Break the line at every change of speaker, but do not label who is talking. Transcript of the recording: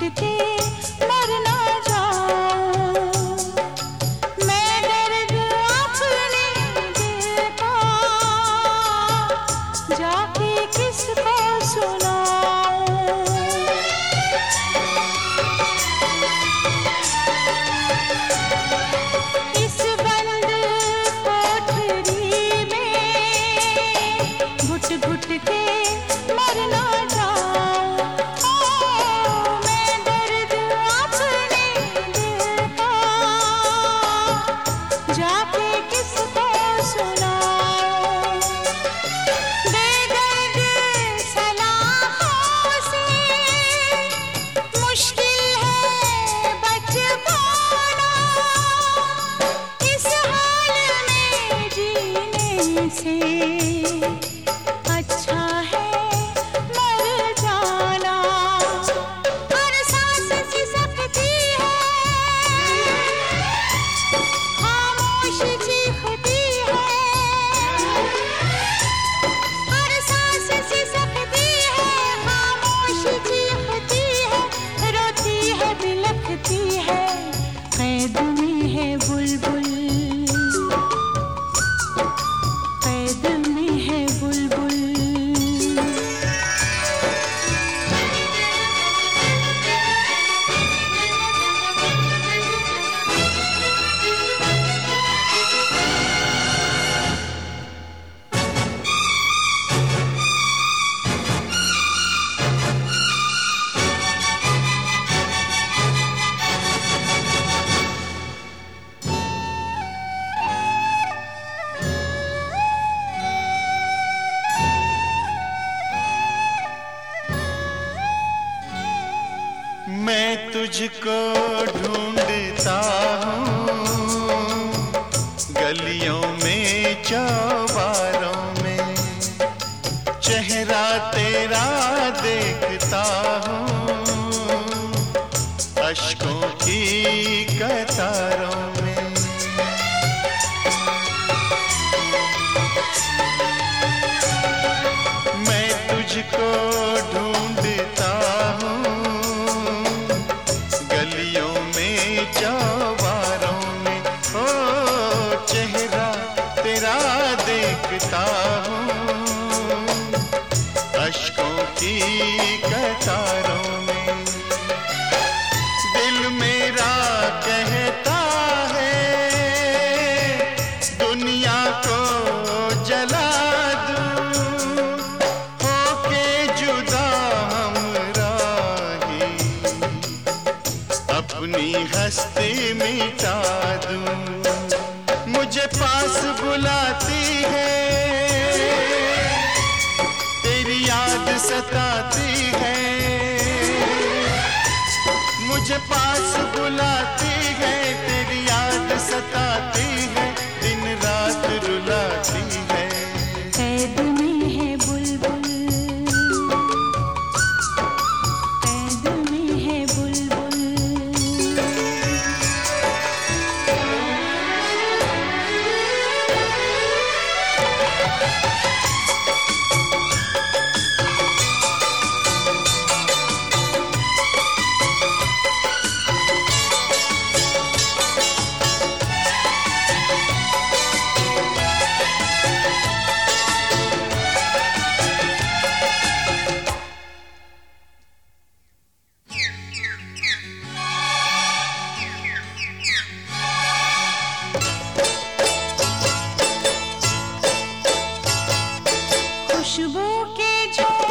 to take से
तुझको ढूंढता हूँ। गलियों में, चौबारों में चेहरा तेरा देखता हूँ। अशकों की कतारों में। मैं तुझको अपनी हस्ती मिटा दूँ। मुझे पास बुलाती है। तेरी याद सताती है। मुझे पास बुलाती है
Thank you.